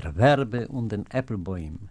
der Werbe und den Äppelbäumen